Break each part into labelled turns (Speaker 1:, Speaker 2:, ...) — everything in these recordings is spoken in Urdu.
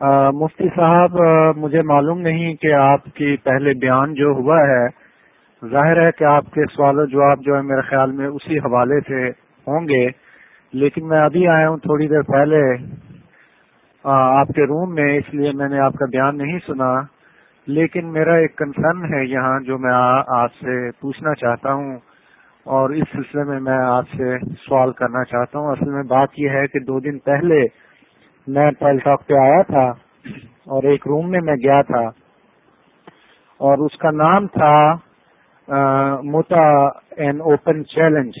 Speaker 1: مفتی صاحب مجھے معلوم نہیں کہ آپ کی پہلے بیان جو ہوا ہے، ظاہر ہے کہ آپ کے سوال و جواب جو ہے میرے خیال میں اسی حوالے سے ہوں گے، لیکن میں ابھی آیا ہوں تھوڑی دیر پہلے آپ کے روم میں، اس لیے میں نے آپ کا بیان نہیں سنا، لیکن میرا ایک کنسرن ہے یہاں جو میں آپ سے پوچھنا چاہتا ہوں، اور اس سلسلے میں میں آپ سے سوال کرنا چاہتا ہوں۔ اصل میں بات یہ ہے کہ دو دن پہلے میں ٹائل ٹاک پہ آیا تھا اور ایک روم میں میں گیا تھا اور اس کا نام تھا موتا این اوپن چیلنج۔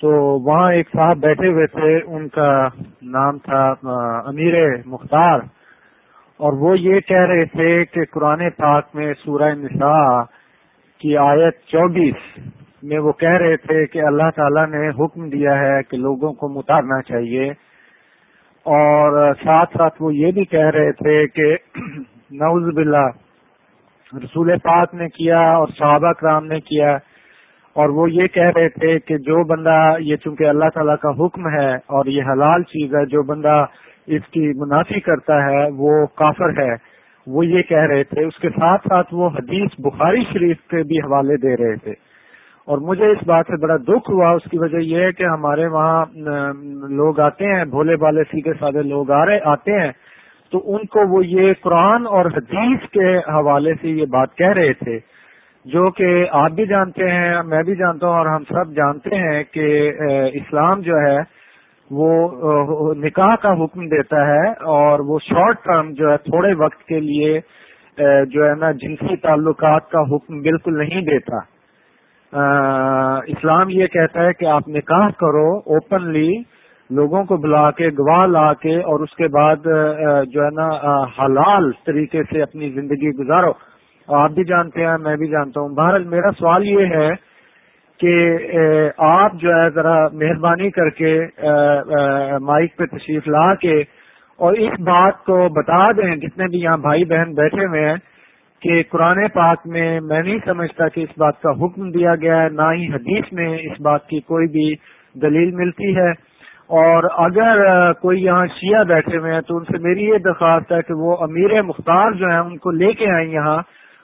Speaker 1: تو وہاں ایک صاحب بیٹھے ہوئے تھے، ان کا نام تھا امیر مختار۔ اور وہ یہ کہہ رہے تھے کہ قرآن پاک میں سورہ نساء کی آیت چوبیس میں وہ کہہ رہے تھے کہ اللہ تعالیٰ نے حکم دیا ہے کہ لوگوں کو متارنا چاہیے۔ اور ساتھ ساتھ وہ یہ بھی کہہ رہے تھے کہ نوز باللہ، رسول پاک نے کیا اور صحابہ کرام نے کیا۔ اور وہ یہ کہہ رہے تھے کہ جو بندہ یہ چونکہ اللہ تعالیٰ کا حکم ہے اور یہ حلال چیز ہے، جو بندہ اس کی منافی کرتا ہے، وہ کافر ہے۔ وہ یہ کہہ رہے تھے۔ اس کے ساتھ ساتھ وہ حدیث بخاری شریف کے بھی حوالے دے رہے تھے۔ اور مجھے اس بات سے بڑا دکھ ہوا، اس کی وجہ یہ ہے کہ ہمارے وہاں لوگ آتے ہیں، بھولے بالے سیدھے سادے لوگ آ رہے، آتے ہیں، تو ان کو وہ یہ قرآن اور حدیث کے حوالے سے یہ بات کہہ رہے تھے، جو کہ آپ بھی جانتے ہیں، میں بھی جانتا ہوں، اور ہم سب جانتے ہیں کہ اسلام جو ہے، وہ نکاح کا حکم دیتا ہے، اور وہ شارٹ ٹرم جو ہے، تھوڑے وقت کے لیے جو ہے نا، جنسی تعلقات کا حکم بالکل نہیں دیتا۔ اسلام یہ کہتا ہے کہ آپ نکاح کرو اوپنلی لوگوں کو بلا کے، گواہ لا کے، اور اس کے بعد جو ہے نا حلال طریقے سے اپنی زندگی گزارو۔ آپ بھی جانتے ہیں، میں بھی جانتا ہوں۔ بہرحال میرا سوال یہ ہے کہ آپ جو ہے ذرا مہربانی کر کے مائک پہ تشریف لا کے، اور اس بات کو بتا دیں، جتنے بھی یہاں بھائی بہن بیٹھے ہوئے ہیں کہ قرآن پاک میں میں نہیں سمجھتا کہ اس بات کا حکم دیا گیا ہے، نہ ہی حدیث میں اس بات کی کوئی بھی دلیل ملتی ہے۔ اور اگر کوئی یہاں شیعہ بیٹھے ہوئے ہیں تو ان سے میری یہ درخواست ہے کہ وہ امیر مختار جو ہیں، ان کو لے کے آئیں یہاں۔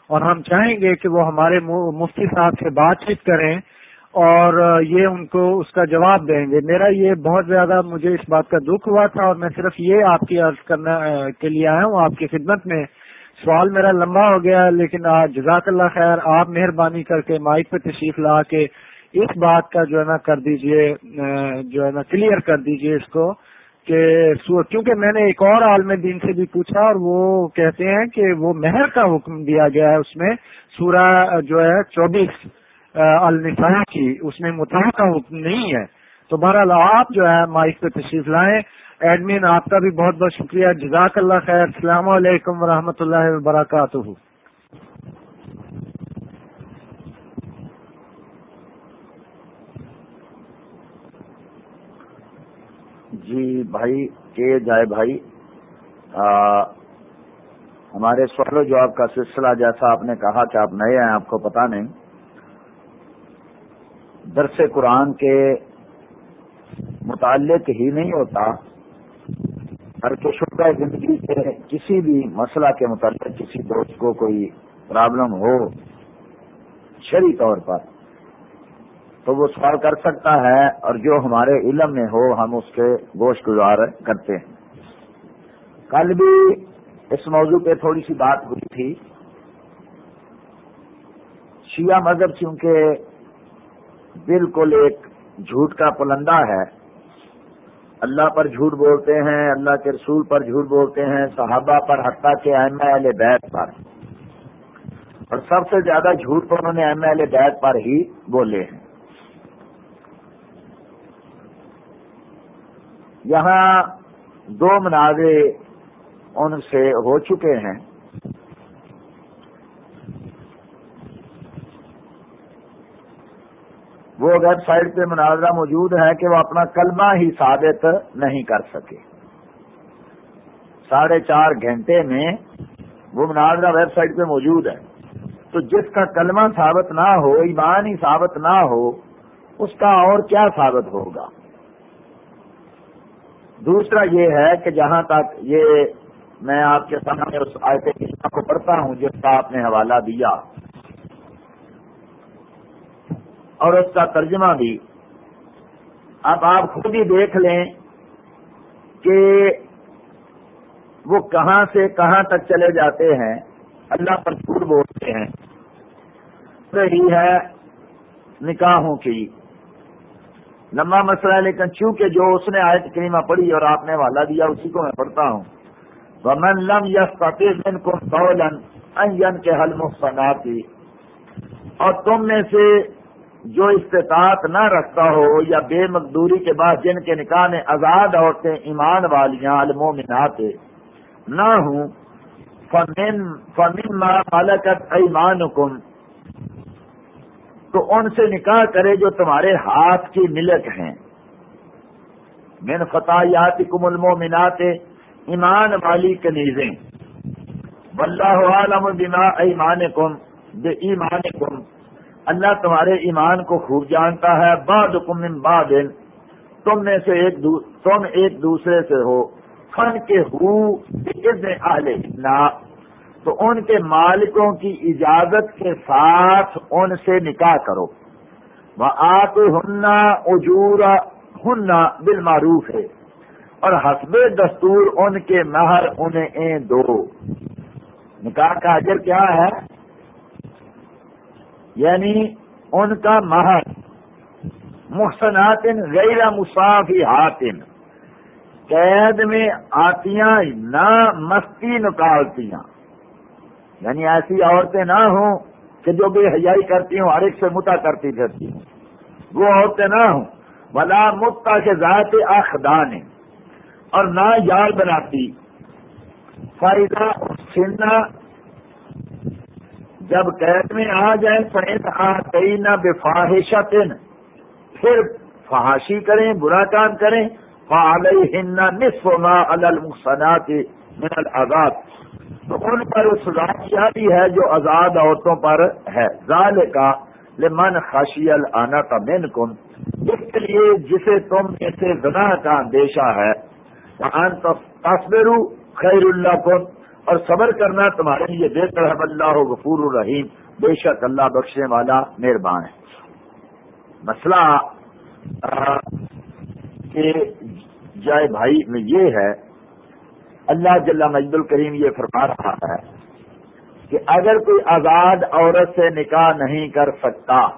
Speaker 1: اور ہم چاہیں گے کہ وہ ہمارے مفتی صاحب سے بات چیت کریں اور یہ ان کو اس کا جواب دیں گے۔ میرا یہ بہت زیادہ مجھے اس بات کا دکھ ہوا تھا اور میں صرف یہ آپ کی عرض کرنا کے لیے آیا ہوں، آپ کی خدمت میں۔ سوال میرا لمبا ہو گیا، لیکن آج جزاک اللہ خیر آپ مہربانی کر کے مائک پہ تشریف لا کے اس بات کا جو ہے نا کر دیجیے جو ہے نا کلیئر کر دیجیے اس کو کہ کیونکہ میں نے ایک اور عالم دین سے بھی پوچھا اور وہ کہتے ہیں کہ وہ مہر کا حکم دیا گیا ہے اس میں، سورہ جو ہے چوبیس النساء کی، اس میں متحد کا حکم نہیں ہے۔ تو بہرحال آپ جو ہے مائک پہ تشریف لائیں۔ ایڈمن، آپ کا بھی بہت بہت شکریہ۔ جزاک اللہ خیر۔ السلام علیکم ورحمۃ اللہ وبرکاتہ۔
Speaker 2: جی بھائی، کے جائے بھائی ہمارے سوال و جواب کا سلسلہ جیسا آپ نے کہا کہ آپ نئے ہیں، آپ کو پتا نہیں۔ درس قرآن کے متعلق ہی نہیں ہوتا۔ بلکہ شبہ زندگی کے کسی بھی مسئلہ کے متعلق کسی دوست کو کوئی پرابلم ہو شری طور پر، تو وہ سوال کر سکتا ہے اور جو ہمارے علم میں ہو، ہم اس کے گوشت گزار کرتے ہیں۔ کل بھی اس موضوع پہ تھوڑی سی بات ہوئی تھی۔ شیعہ مذہب چونکہ بالکل ایک جھوٹ کا پلندہ ہے اللہ پر جھوٹ بولتے ہیں، اللہ کے رسول پر جھوٹ بولتے ہیں، صحابہ پر، حتیٰ کے ایم ایل بیت پر۔ اور سب سے زیادہ جھوٹ تو انہوں نے ایم ایل بیت پر ہی بولے ہیں۔ یہاں دو مناظر ان سے ہو چکے ہیں۔ وہ ویب سائٹ پہ مناظرہ موجود ہے کہ وہ اپنا کلمہ ہی ثابت نہیں کر سکے۔ ساڑھے چار گھنٹے میں وہ مناظرہ ویب سائٹ پہ موجود ہے۔ تو جس کا کلمہ ثابت نہ ہو، ایمان ہی ثابت نہ ہو، اس کا اور کیا ثابت ہوگا؟ دوسرا یہ ہے کہ جہاں تک یہ میں آپ کے سامنے اس آیت کو پڑھتا ہوں، جس کا آپ نے حوالہ دیا۔ اور اس کا ترجمہ بھی۔ اب آپ خود ہی دیکھ لیں کہ وہ کہاں سے کہاں تک چلے جاتے ہیں، اللہ پر جھوٹ بولتے ہیں۔ رہی ہے نکاحوں کی۔ لمبا مسئلہ ہے، لیکن چونکہ جو اس نے آیت کریمہ پڑھی اور آپ نے والا دیا، اسی کو میں پڑھتا ہوں۔ ومن لم یس کو سولن کے حل مفناتی اور تم میں سے جو استطاعت نہ رکھتا ہو یا بے مقدوری کے بعد جن کے نکاح میں آزاد عورتیں ایمان والیاں المومنات نہ ہوں، فمن فمن مالکت ایمان تو ان سے نکاح کرے جو تمہارے ہاتھ کی ملک ہیں۔ من فتحیات کم المومنات، ایمان والی کنیزیں۔ واللہ عالم بما ایمان کم بے ایمان کم اللہ تمہارے ایمان کو خوب جانتا ہے بعد من بعد، تم میں سے ایک دو، تم ایک دوسرے سے ہو۔ فن کے ہو اہل نا تو ان کے مالکوں کی اجازت کے ساتھ ان سے نکاح کرو۔ وہ آپ ہننا اجور ہننا بالمعروف۔ ہے اور حسب دستور ان کے مہر انہیں دو۔ نکاح کا اجر کیا ہے؟ یعنی ان کا مہر محسنات غیر مسافی ہاتن قید میں آتیاں نہ مستی نکالتیاں۔ یعنی ایسی عورتیں نہ ہوں کہ جو بے حیائی کرتی ہوں، ہر ایک سے متا کرتی پھرتی ہوں۔ وہ عورتیں نہ ہوں۔ بلا متا کے ذات آخدان اور نہ یار بناتی۔ فائدہ سننا جب قید میں آ جائیں فیض آئی نہ بے پھر فحاشی کریں، برا کام کریں ہند نصف ما المسنات من الآزاد تو ان پر سزا کیا بھی ہے جو آزاد عورتوں پر ہے۔ ظال کا لمن خاشی النا کا مین کن اس کے لیے جسے تم میں سے کا اندیشہ ہے۔ خیر اللہ کن اور صبر کرنا تمہارے لیے بہتر ہے اللہ غفور الرحیم۔ بے شک اللہ بخشنے والا مہربان ہے۔ مسئلہ کہ جائے بھائی میں یہ ہے، اللہ جل مجد الکریم یہ فرما رہا ہے کہ اگر کوئی آزاد عورت سے نکاح نہیں کر سکتا،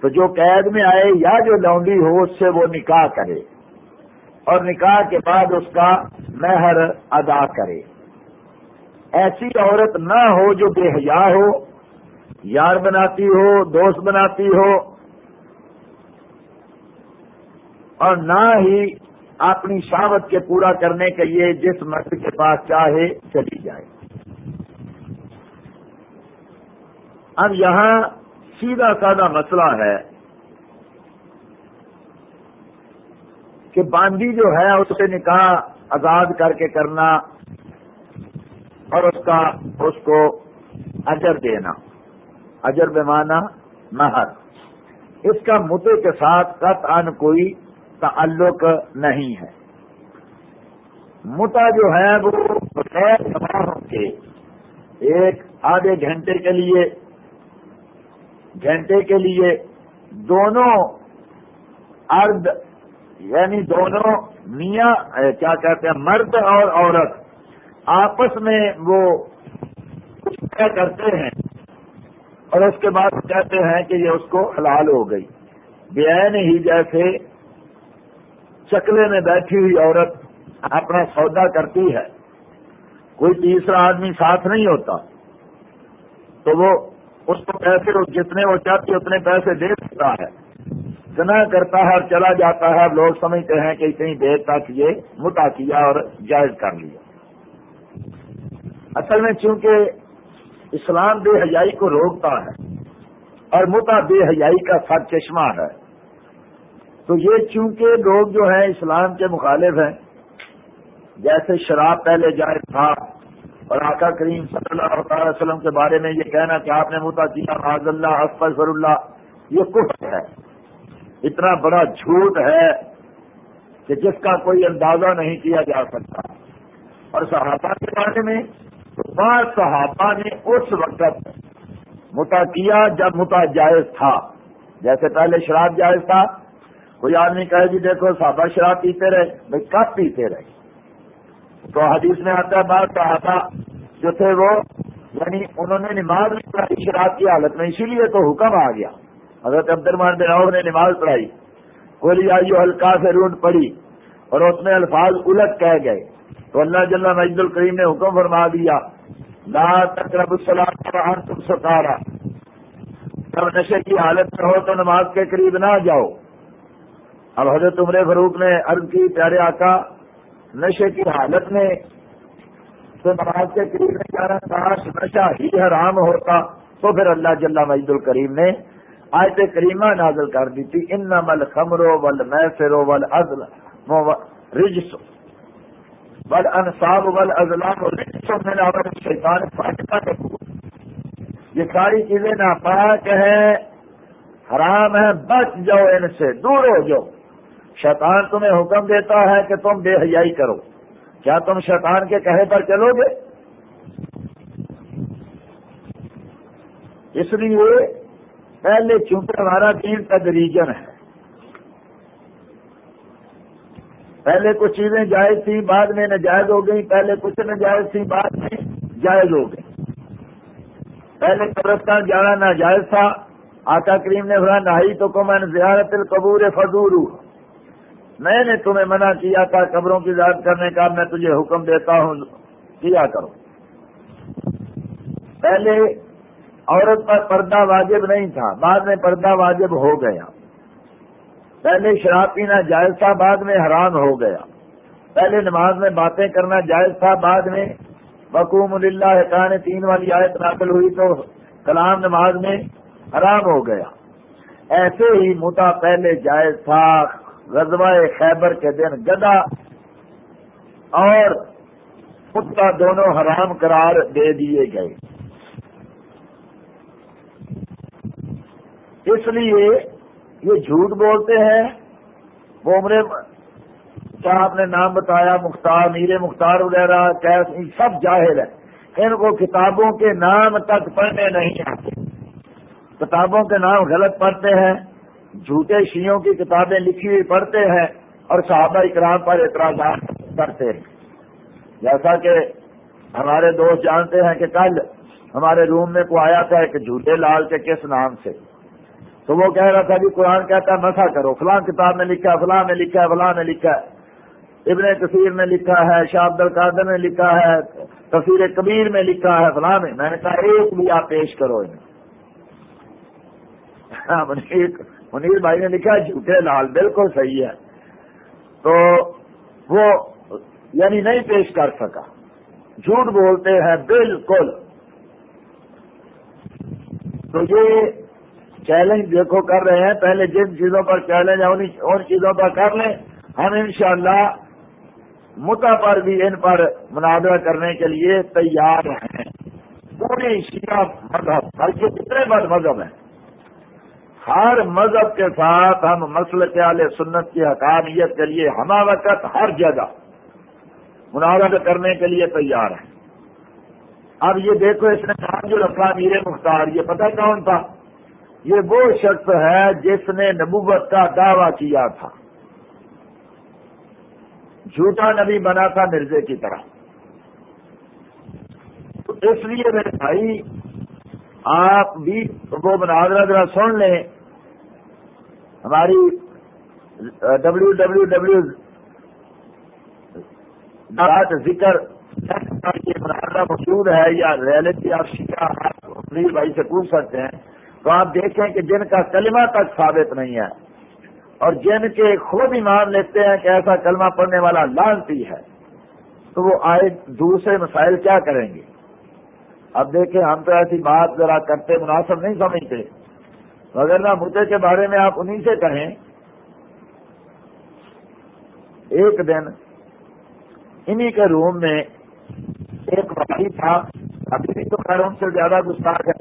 Speaker 2: تو جو قید میں آئے یا جو لونڈی ہو، اس سے وہ نکاح کرے۔ اور نکاح کے بعد اس کا مہر ادا کرے۔ ایسی عورت نہ ہو جو بے حیا ہو، یار بناتی ہو، دوست بناتی ہو، اور نہ ہی اپنی شاوت کے پورا کرنے کے لیے جس مرد کے پاس چاہے چلی جائے۔ اب یہاں سیدھا سادہ مسئلہ ہے کہ باندھی جو ہے، اس سے نکاح آزاد کر کے کرنا اور اس کا اس کو اجر دینا۔ اجر بیمانا مہر۔ اس کا متے کے ساتھ قطعا کوئی تعلق نہیں ہے۔ متا جو ہے وہ بغیر سماہوں کے۔ ایک آدھے گھنٹے کے لیے، گھنٹے کے لیے دونوں ارد یعنی دونوں میاں کیا کہتے ہیں، مرد اور عورت۔ آپس میں وہ کچھ طے کرتے ہیں اور اس کے بعد کہتے ہیں کہ یہ اس کو حلال ہو گئی۔ بے ہی جیسے چکلے میں بیٹھی ہوئی عورت اپنا سودا کرتی ہے۔ کوئی تیسرا آدمی ساتھ نہیں ہوتا۔ تو وہ اس کو پیسے جتنے وہ چاہتی اتنے پیسے دے سکتا ہے۔ جنا کرتا ہے اور چلا جاتا ہے۔ لوگ سمجھتے ہیں کہ اتنی دیر تک یہ متا کیا اور جائز کر لیا۔ اصل میں چونکہ اسلام بے حیائی کو روکتا ہے اور متا بے حیائی کا سر چشمہ ہے، تو یہ چونکہ لوگ جو ہیں اسلام کے مخالف ہیں، جیسے شراب پہلے جائز تھا، اور آقا کریم صلی اللہ تعالی وسلم کے بارے میں یہ کہنا کہ آپ نے متا کیا حاض اللہ فر اللہ، یہ کچھ ہے۔ اتنا بڑا جھوٹ ہے کہ جس کا کوئی اندازہ نہیں کیا جا سکتا۔ اور صحابہ کے بارے میں بعض صحابہ نے اس وقت متا کیا جب متا جائز تھا۔ جیسے پہلے شراب جائز تھا، کوئی آدمی کہے جی دیکھو صحابہ شراب پیتے رہے، بھائی کب پیتے رہے؟ تو حدیث میں آتا ہے بعض صحابہ جو تھے وہ یعنی انہوں نے نماز نہیں پڑھائی، شراب کی حالت میں، اسی لیے تو حکم آ گیا۔ حضرت عبد الرمان بن نے نماز پڑھائی۔ کوئی آئی ہلکا سے روڈ پڑی اور اس میں الفاظ الٹ کہہ گئے۔ تو اللہ جل مجد الکریم نے حکم فرما دیا، لا تقرب السلام تم ستارا جب نشے کی حالت میں ہو تو نماز کے قریب نہ جاؤ۔ اب حضرت عمر فروخ نے عرض کی، پیارے آقا، نشے کی حالت میں تو نماز کے قریب میں جانا کاش نشہ ہی حرام ہوتا۔ تو پھر اللہ جل مجد الکریم نے آیت کریمہ نازل کر دی تھی ان مل خمرو ول میسرو ول ازل رجس ول انصاب ول ازلام شیطان یہ ساری چیزیں ناپاک ہیں حرام ہیں بچ جاؤ ان سے، دور ہو جاؤ۔ شیطان تمہیں حکم دیتا ہے کہ تم بے حیائی کرو۔ کیا تم شیطان کے کہے پر چلو گے؟ اس لیے پہلے چونکہ ہمارا دین تدریجن ہے۔ پہلے کچھ چیزیں جائز تھیں، بعد میں نجائز ہو گئی پہلے کچھ نجائز تھی بعد میں جائز ہو گئی پہلے قبرستان جانا ناجائز تھا، آقا کریم نے بڑا نہ تو کو میں زیارت القبور فضور میں نے تمہیں منع کیا تھا قبروں کی زیارت کرنے کا، میں تجھے حکم دیتا ہوں، کیا کرو؟ پہلے عورت پر پردہ واجب نہیں تھا، بعد میں پردہ واجب ہو گیا۔ پہلے شراب پینا جائز تھا، بعد میں حرام ہو گیا۔ پہلے نماز میں باتیں کرنا جائز تھا، بعد میں بقوم اللہ حکان تین والی آیت ناقل ہوئی تو کلام نماز میں حرام ہو گیا۔ ایسے ہی متا پہلے جائز تھا، غزوہ خیبر کے دن گدا اور کتا دونوں حرام قرار دے دیے گئے۔ اس لیے یہ جھوٹ بولتے ہیں۔ وہ عمرے کیا آپ نے نام بتایا، مختار میر مختار وغیرہ کیس سب جاہر ہے ان کو کتابوں کے نام تک پڑھنے نہیں آتے۔ کتابوں کے نام غلط پڑھتے ہیں۔ جھوٹے شیوں کی کتابیں لکھی ہوئی پڑھتے ہیں اور صحابہ اکرام پر اعتراضات کرتے ہیں۔ جیسا کہ ہمارے دوست جانتے ہیں کہ کل ہمارے روم میں کو آیا تھا ایک جھوٹے لال کے کس نام سے۔ تو وہ کہہ رہا تھا کہ قرآن کہتا ہے مسا کرو فلاں کتاب میں لکھا ہے فلاں میں لکھا ہے فلاں میں لکھا ہے۔ ابن کثیر میں لکھا ہے شاہ عبد القادر نے لکھا ہے تفیر کبیر میں لکھا ہے فلاں میں۔ میں نے کہا ایک بھی آپ پیش کرو انہیں۔ ہاں، منیر بھائی نے لکھا جھوٹے لال بالکل صحیح ہے۔ تو وہ یعنی نہیں پیش کر سکا۔ جھوٹ بولتے ہیں بالکل۔ تو یہ چیلنج دیکھو کر رہے ہیں، پہلے جن چیزوں پر چیلنج ہے ان چیزوں پر کر لیں۔ ہم انشاءاللہ متا پر بھی ان پر مناظرہ کرنے کے لیے تیار ہیں۔ پورے شیعہ مذہب بلکہ کتنے بڑھ مذہب ہیں، ہر مذہب کے ساتھ ہم مسل کے آل سنت کی حقانیت کے لیے ہما وقت ہر جگہ مناظر کرنے کے لیے تیار ہیں۔ اب یہ دیکھو، اس نے کہا جو رکھا میر مختار، یہ پتہ کون تھا؟ یہ وہ شخص ہے جس نے نبوت کا دعویٰ کیا تھا۔ جھوٹا نبی بنا تھا مرزے کی طرح۔ تو اس لیے میرے بھائی، آپ بھی وہ مناظرہ ذرا سن لیں۔ ہماری ڈبلو ڈبلو ڈبلو ذکر یہ مناظرہ موجود ہے یا ریئلٹی آپ شکا آپ بھائی سے پوچھ سکتے ہیں۔ تو آپ دیکھیں کہ جن کا کلمہ تک ثابت نہیں ہے اور جن کے خود ایمان لیتے ہیں کہ ایسا کلمہ پڑھنے والا لانتی ہے، تو وہ آئے دوسرے مسائل کیا کریں گے؟ اب دیکھیں، ہم تو ایسی بات ذرا کرتے مناسب نہیں سمجھتے۔ مگر نہ مدعے کے بارے میں آپ انہیں سے کہیں، ایک دن انہی کے روم میں ایک بھائی تھا، ابھی بھی تو خیر ان سے زیادہ گستاخ ہے۔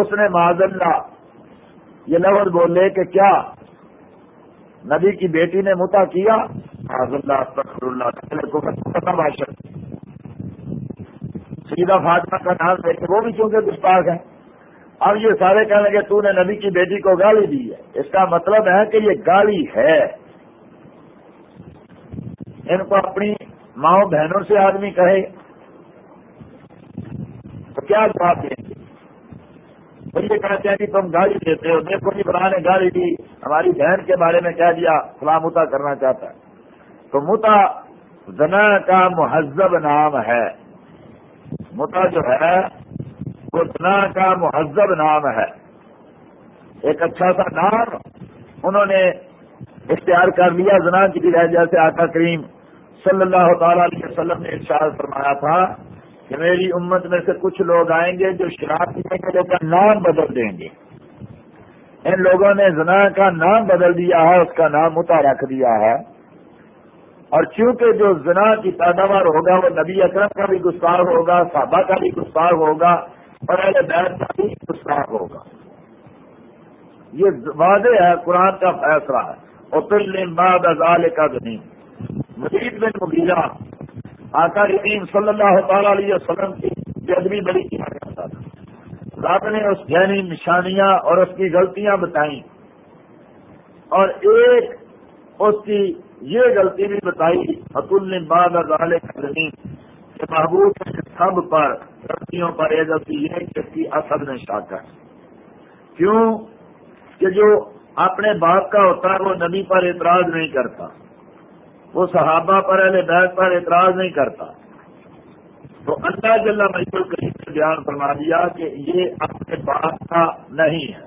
Speaker 2: اس نے معذ اللہ یہ لفظ بولے کہ کیا نبی کی بیٹی نے متا کیا؟ اللہ فخر اللہ بادشاہ سیدھا فاطمہ کا نام دے کے وہ بھی چونکہ گستاخ ہے اب یہ سارے کہنے کہ تو نے نبی کی بیٹی کو گالی دی ہے۔ اس کا مطلب ہے کہ یہ گالی ہے۔ ان کو اپنی ماؤں بہنوں سے آدمی کہے تو کیا جواب دیں؟ گے یہ کہتے ہیں کہ تم گاڑی دیتے ہو دیکھو جی برا نے گاڑی دی۔ ہماری بہن کے بارے میں کہہ دیا، فلاں متا کرنا چاہتا ہے۔ تو متا زنا کا مہذب نام ہے۔ متا جو ہے، وہ زنا کا مہذب نام ہے۔ ایک اچھا سا نام انہوں نے اختیار کر لیا، زنا کی جیسے آقا کریم صلی اللہ تعالی علیہ وسلم نے ارشاد فرمایا تھا۔ کہ میری امت میں سے کچھ لوگ آئیں گے جو شراب پینے کے لوگ کا نام بدل دیں گے۔ ان لوگوں نے زنا کا نام بدل دیا ہے، اس کا نام متا رکھ دیا ہے۔ اور چونکہ جو زنا کی پیداوار ہوگا، وہ نبی اکرم کا بھی گستاخ ہوگا، صحابہ کا بھی گستاخ ہوگا اور اہل بیت کا بھی گستاخ ہوگا۔ یہ واضح ہے، قرآن کا فیصلہ ہے۔ اور پھر بعد ازال کا زمین مزید بن مبیرہ آقا رحیم صلی اللہ تعالی علیہ وسلم کی جدمی بڑی کیا کرتا تھا۔ رب نے اس ذہنی نشانیاں اور اس کی غلطیاں بتائیں۔ اور ایک اس کی یہ غلطی بھی بتائی حتل نے بعد ازال کہ محبوب سب پر غلطیوں پر یہ غلطی یہ کہ اس کی اصل نے شاک کیوں؟ کہ جو اپنے باپ کا ہوتا ہے وہ نبی پر اعتراض نہیں کرتا۔ وہ صحابہ پر اہل بیت پر اعتراض نہیں کرتا۔ تو اللہ جل مجبور کریم نے بیان فرما دیا کہ یہ اپنے باپ کا نہیں ہے۔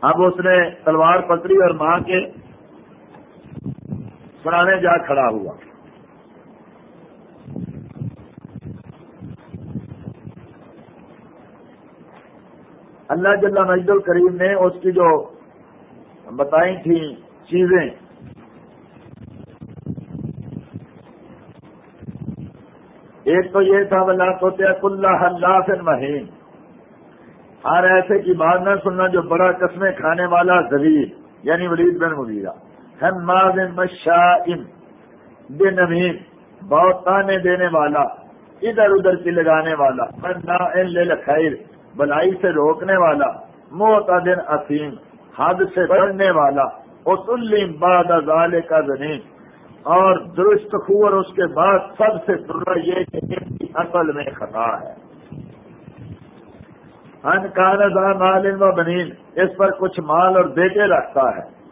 Speaker 2: اب اس نے تلوار پکڑی اور ماں کے سنانے جا کھڑا ہوا۔ اللہ جل مجد الکریم نے اس کی جو بتائی تھیں چیزیں۔ ایک تو یہ تھا بلا سوتے اللہ اللہ سے مہین۔ ہر ایسے کی بات نہ سننا جو بڑا قسمیں کھانے والا زبیر یعنی ولید بن مبیرہ ہم بن مشاء بن امین بہت تانے دینے والا، ادھر ادھر کی لگانے والا خیر، بلائی سے روکنے والا، موت دن اسیم حد سے بڑھنے والا۔ اسلیم بعد ازال کا زمین اور درست خو اور اس کے بعد سب سے ضرور یہ کہ کی اصل میں خطا ہے۔ ان کان مال و بنین، اس پر کچھ مال اور بیٹے رکھتا ہے۔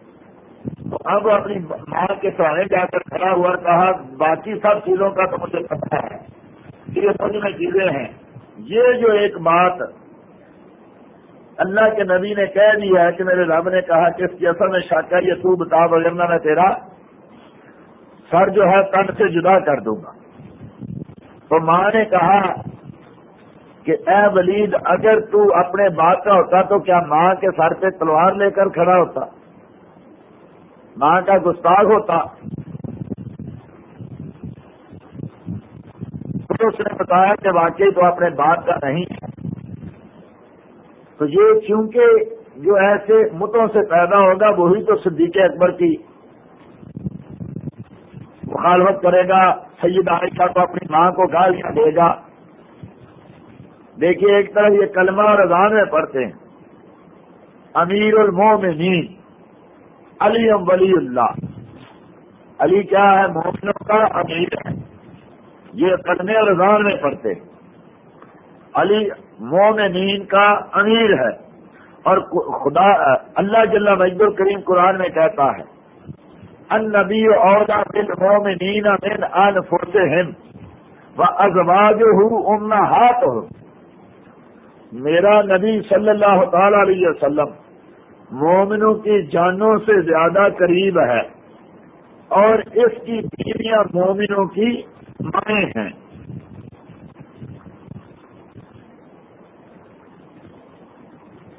Speaker 2: تو اب اپنی ماں کے سامنے جا کر کھڑا ہوا کہا، باقی سب چیزوں کا تو مجھے پتا ہے۔ یہ سب میں چیزیں ہیں۔ یہ جو ایک بات اللہ کے نبی نے کہہ دیا ہے کہ میرے رب نے کہا کہ اس کی اصل میں شاکہ یہ تو بتا وغیرہ میں تیرا سر جو ہے تن سے جدا کر دوں گا۔ تو ماں نے کہا کہ اے ولید، اگر تو اپنے باپ کا ہوتا تو کیا ماں کے سر پہ تلوار لے کر کھڑا ہوتا؟ ماں کا گستاخ ہوتا۔ تو اس نے بتایا کہ واقعی تو اپنے باپ کا نہیں ہے۔ تو یہ چونکہ جو ایسے متوں سے پیدا ہوگا، وہی تو صدیق اکبر کی مخالفت کرے گا، سید عائشہ کو اپنی ماں کو گالیاں دے گا۔ دیکھیے، ایک طرح یہ کلمہ اور اذان میں پڑھتے ہیں۔ امیر المومنین، علی ام ولی اللہ۔ علی کیا ہے؟ مومنوں کا امیر ہے۔ یہ قدمے اور اذان میں پڑھتے ہیں۔ علی مومنین کا امیر ہے اور خدا، اللہ جل مجد الکریم قرآن میں کہتا ہے ان نبی عہدہ بل مومنین من ان ہند و ازواج ہوں ہاتھ ہو میرا نبی صلی اللہ تعالی علیہ وسلم مومنوں کی جانوں سے زیادہ قریب ہے اور اس کی بیویاں مومنوں کی مائیں ہیں۔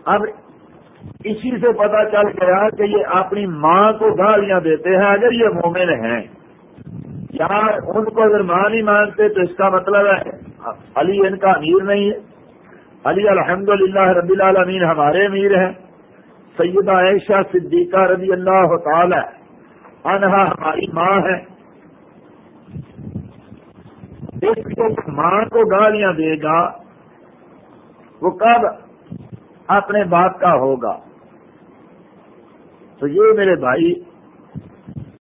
Speaker 2: اب اسی سے پتا چل گیا کہ یہ اپنی ماں کو گالیاں دیتے ہیں اگر یہ مومن ہیں۔ یا ان کو اگر ماں نہیں مانتے تو اس کا مطلب ہے، علی ان کا امیر نہیں ہے۔ علی الحمد للہ ربی العالمین، ہمارے امیر ہیں۔ سیدہ عائشہ صدیقہ رضی اللہ تعالی انہا ہماری ماں ہے۔ اس لیے ماں کو گالیاں دے گا، وہ کب؟ اپنے باپ کا ہوگا۔ تو یہ میرے بھائی